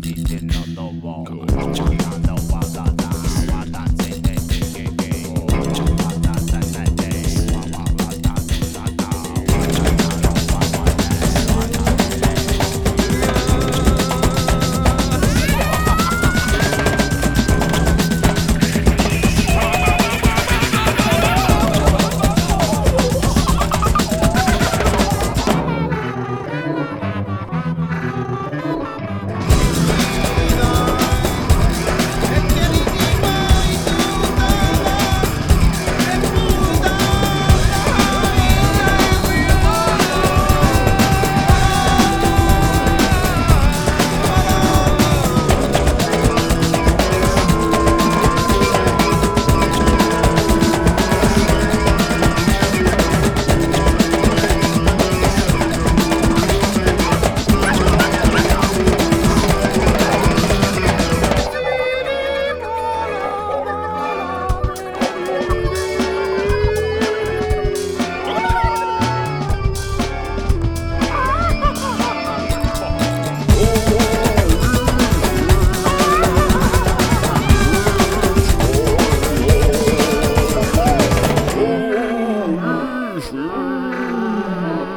Did not know wall. Glas